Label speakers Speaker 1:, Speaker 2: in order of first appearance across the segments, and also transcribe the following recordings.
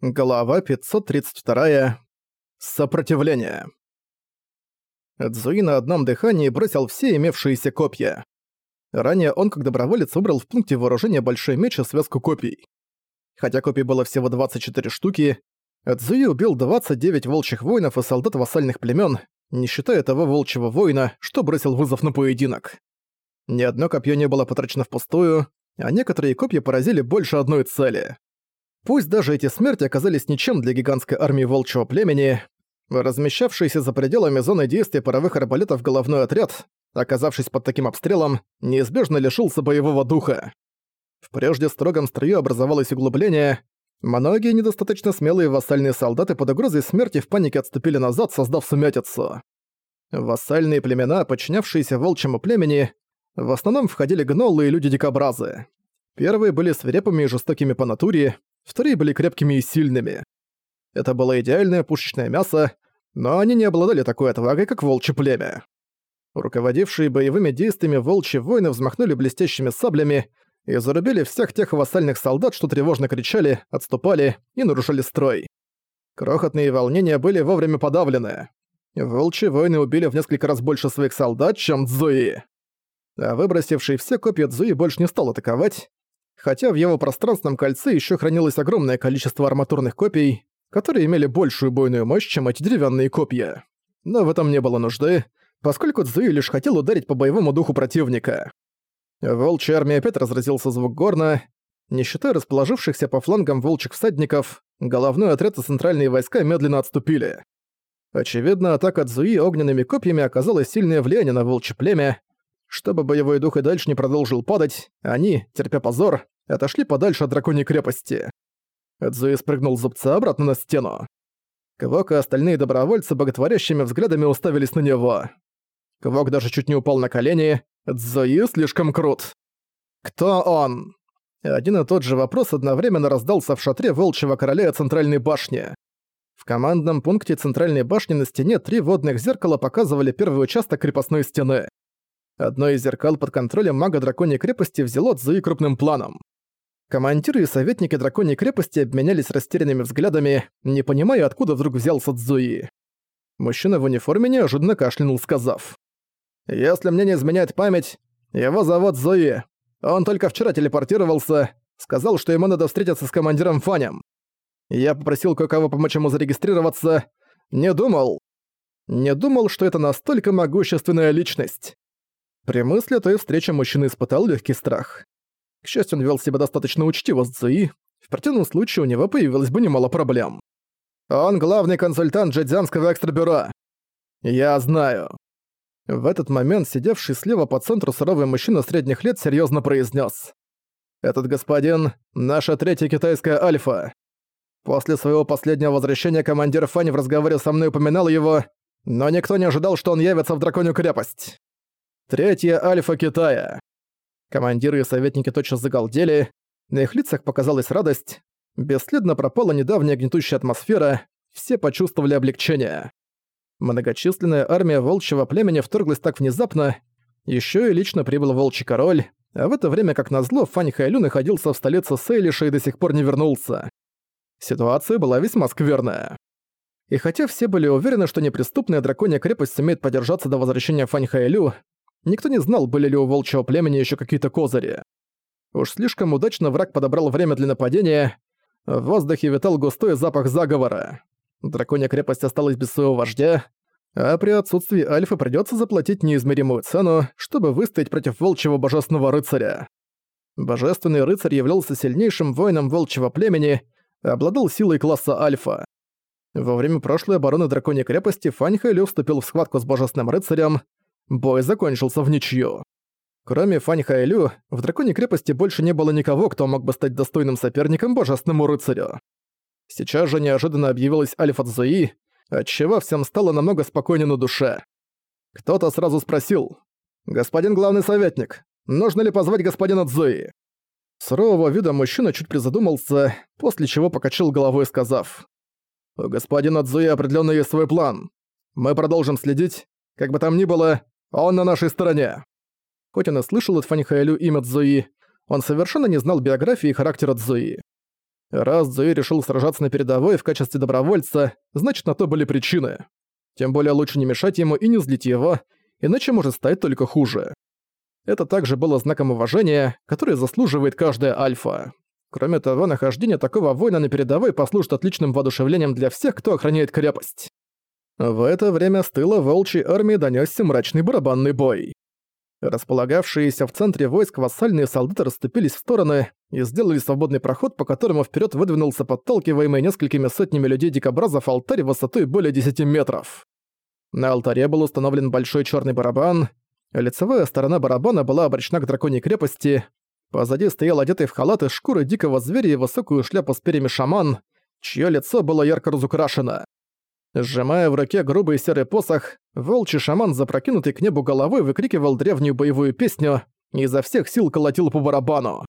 Speaker 1: Глава 532. Сопротивление. Цзуи на одном дыхании бросил все имевшиеся копья. Ранее он, как доброволец, выбрал в пункте вооружения большой меч и связку копий. Хотя копий было всего 24 штуки, Цзуи убил 29 волчьих воинов и солдат вассальных племен, не считая того волчьего воина, что бросил вызов на поединок. Ни одно копье не было потрачено впустую, а некоторые копья поразили больше одной цели. Пусть даже эти смерти оказались ничем для гигантской армии волчьего племени, размещавшийся за пределами зоны действия паровых арбалетов головной отряд, оказавшись под таким обстрелом, неизбежно лишился боевого духа. В прежде строгом строю образовалось углубление, многие недостаточно смелые вассальные солдаты под угрозой смерти в панике отступили назад, создав сумятицу. Вассальные племена, подчинявшиеся волчьему племени, в основном входили гнолы и люди-дикобразы. Первые были свирепыми и жестокими по натуре, вторые были крепкими и сильными. Это было идеальное пушечное мясо, но они не обладали такой отвагой, как волчье племя. Руководившие боевыми действиями волчьи воины взмахнули блестящими саблями и зарубили всех тех вассальных солдат, что тревожно кричали, отступали и нарушали строй. Крохотные волнения были вовремя подавлены. Волчьи воины убили в несколько раз больше своих солдат, чем Цзуи. А выбросивший все копья Цзуи больше не стал атаковать, хотя в его пространственном кольце еще хранилось огромное количество арматурных копий, которые имели большую бойную мощь, чем эти деревянные копья. Но в этом не было нужды, поскольку Цзуи лишь хотел ударить по боевому духу противника. Волчья армия опять разразился звук горна. Не считая расположившихся по флангам волчьих всадников, головной отряд и центральные войска медленно отступили. Очевидно, атака Цзуи огненными копьями оказала сильное влияние на волчье племя, чтобы боевой дух и дальше не продолжил падать, они, терпя позор, отошли подальше от драконьей крепости. Эдзуи спрыгнул с зубца обратно на стену. Квок и остальные добровольцы боготворящими взглядами уставились на него. Квок даже чуть не упал на колени. Эдзуи слишком крут. «Кто он?» Один и тот же вопрос одновременно раздался в шатре Волчьего Короля Центральной башни. В командном пункте Центральной башни на стене три водных зеркала показывали первый участок крепостной стены. Одно из зеркал под контролем мага Драконьей крепости взяло Цзуи крупным планом. Командиры и советники Драконьей крепости обменялись растерянными взглядами, не понимая, откуда вдруг взялся Цзуи. Мужчина в униформе неожиданно кашлянул, сказав. «Если мне не изменяет память, его зовут Зои. Он только вчера телепортировался, сказал, что ему надо встретиться с командиром Фанем. Я попросил кое-кого помочь ему зарегистрироваться. Не думал. Не думал, что это настолько могущественная личность. При мысли о той встрече мужчина испытал легкий страх. К счастью, он вел себя достаточно учтиво с Цзуи, в противном случае у него появилось бы немало проблем. Он главный консультант Джедзянского экстрабюро. Я знаю. В этот момент сидевший слева по центру суровый мужчина средних лет серьезно произнес: «Этот господин — наша третья китайская альфа. После своего последнего возвращения командир Фань в разговоре со мной упоминал его, но никто не ожидал, что он явится в Драконью крепость. Третья альфа Китая. Командиры и советники тотчас загалдели, на их лицах показалась радость, бесследно пропала недавняя гнетущая атмосфера, все почувствовали облегчение. Многочисленная армия волчьего племени вторглась так внезапно, еще и лично прибыл волчий король, а в это время, как назло, Фань Хайлю находился в столице Сейлиша и до сих пор не вернулся. Ситуация была весьма скверная. И хотя все были уверены, что неприступная драконья крепость сумеет подержаться до возвращения Фань Хайлю, Никто не знал, были ли у волчьего племени еще какие-то козыри. Уж слишком удачно враг подобрал время для нападения. В воздухе витал густой запах заговора. Драконья крепость осталась без своего вождя, а при отсутствии Альфы придется заплатить неизмеримую цену, чтобы выстоять против волчьего божественного рыцаря. Божественный рыцарь являлся сильнейшим воином волчьего племени, обладал силой класса Альфа. Во время прошлой обороны Драконьей крепости Фань Хэлю вступил в схватку с божественным рыцарем, Бой закончился в ничью. Кроме Фань Хайлю, в Драконьей крепости больше не было никого, кто мог бы стать достойным соперником Божественному рыцарю. Сейчас же неожиданно объявилась Альфа Цзуи, отчего всем стало намного спокойнее на душе. Кто-то сразу спросил, «Господин главный советник, нужно ли позвать господина Цзуи?» Сурового вида мужчина чуть призадумался, после чего покачал головой, сказав, «У господина Цзуи определенно есть свой план. Мы продолжим следить. Как бы там ни было, он на нашей стороне!» Хоть он и слышал от Фанихаэлю имя Цзуи, он совершенно не знал биографии и характера Цзуи. Раз Зуи решил сражаться на передовой в качестве добровольца, значит на то были причины. Тем более лучше не мешать ему и не злить его, иначе может стать только хуже. Это также было знаком уважения, которое заслуживает каждая альфа. Кроме того, нахождение такого воина на передовой послужит отличным воодушевлением для всех, кто охраняет крепость. В это время с тыла волчьей армии донёсся мрачный барабанный бой. Располагавшиеся в центре войск вассальные солдаты расступились в стороны и сделали свободный проход, по которому вперед выдвинулся подталкиваемый несколькими сотнями людей дикобразов алтарь высотой более 10 метров. На алтаре был установлен большой черный барабан, лицевая сторона барабана была обращена к драконьей крепости, позади стоял одетый в халат из шкуры дикого зверя и высокую шляпу с перьями шаман, чье лицо было ярко разукрашено. Сжимая в руке грубый серый посох, волчий шаман, запрокинутый к небу головой, выкрикивал древнюю боевую песню и изо всех сил колотил по барабану.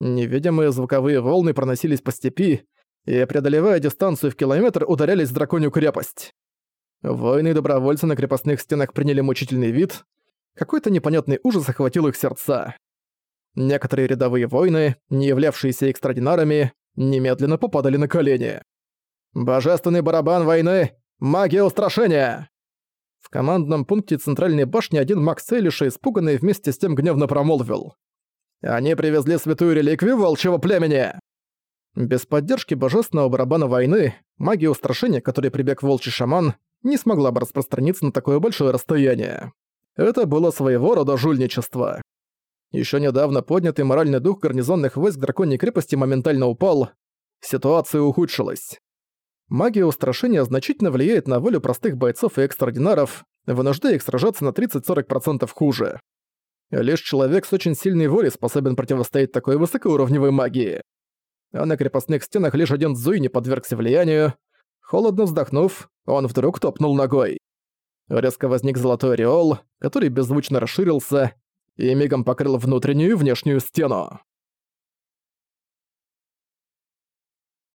Speaker 1: Невидимые звуковые волны проносились по степи и, преодолевая дистанцию в километр, ударялись в драконью крепость. Воины и добровольцы на крепостных стенах приняли мучительный вид. Какой-то непонятный ужас охватил их сердца. Некоторые рядовые воины, не являвшиеся экстрадинарами, немедленно попадали на колени. Божественный барабан войны! Магия устрашения!» В командном пункте центральной башни один маг Сейлиша, испуганный вместе с тем гневно промолвил. «Они привезли святую реликвию волчьего племени!» Без поддержки божественного барабана войны, магия устрашения, которой прибег волчий шаман, не смогла бы распространиться на такое большое расстояние. Это было своего рода жульничество. Еще недавно поднятый моральный дух гарнизонных войск драконьей крепости моментально упал. Ситуация ухудшилась. Магия устрашения значительно влияет на волю простых бойцов и экстраординаров, вынуждая их сражаться на 30-40% хуже. Лишь человек с очень сильной волей способен противостоять такой высокоуровневой магии. А на крепостных стенах лишь один Зуй не подвергся влиянию. Холодно вздохнув, он вдруг топнул ногой. Резко возник золотой ореол, который беззвучно расширился и мигом покрыл внутреннюю и внешнюю стену.